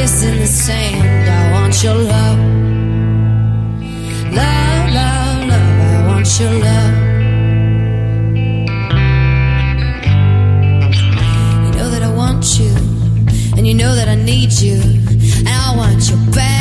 kiss in the sand. I want your love. Love, love, love. I want your love. You know that I want you, and you know that I need you, and I want you back.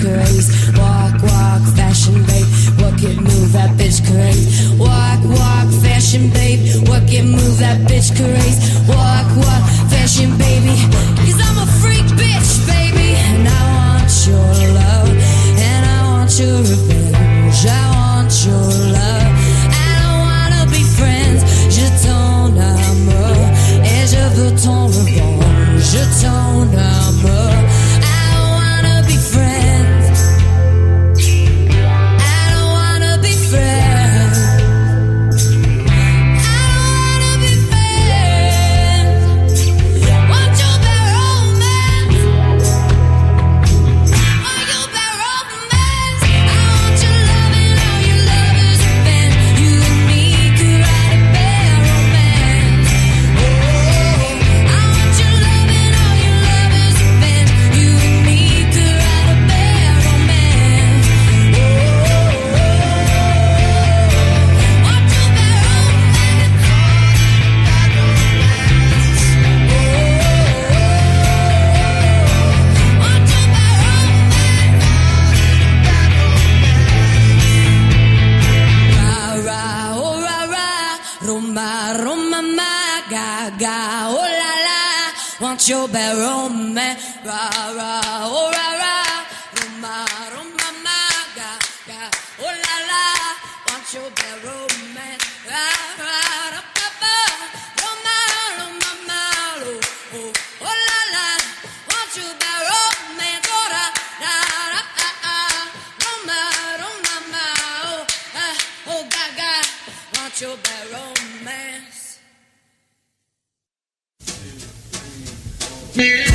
craze. Walk, walk, fashion babe, work it, move that bitch craze. Walk, walk, fashion babe, work it, move that bitch craze. Walk, walk, fashion baby, cause I'm a freak bitch, baby. And I want your love, and I want your revenge. Yeah.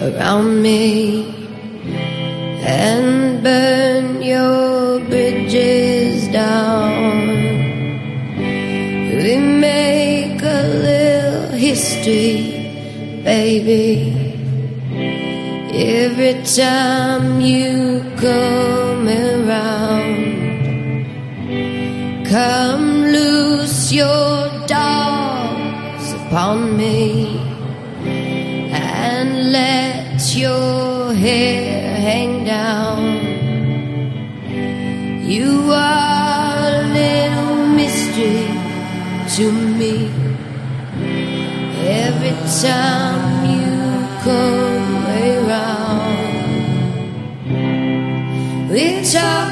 around me and burn your bridges down. We make a little history, baby. Every time you come around, come loose your dogs upon me and let your hair hang down. You are a little mystery to me. Every time you come around, we talk.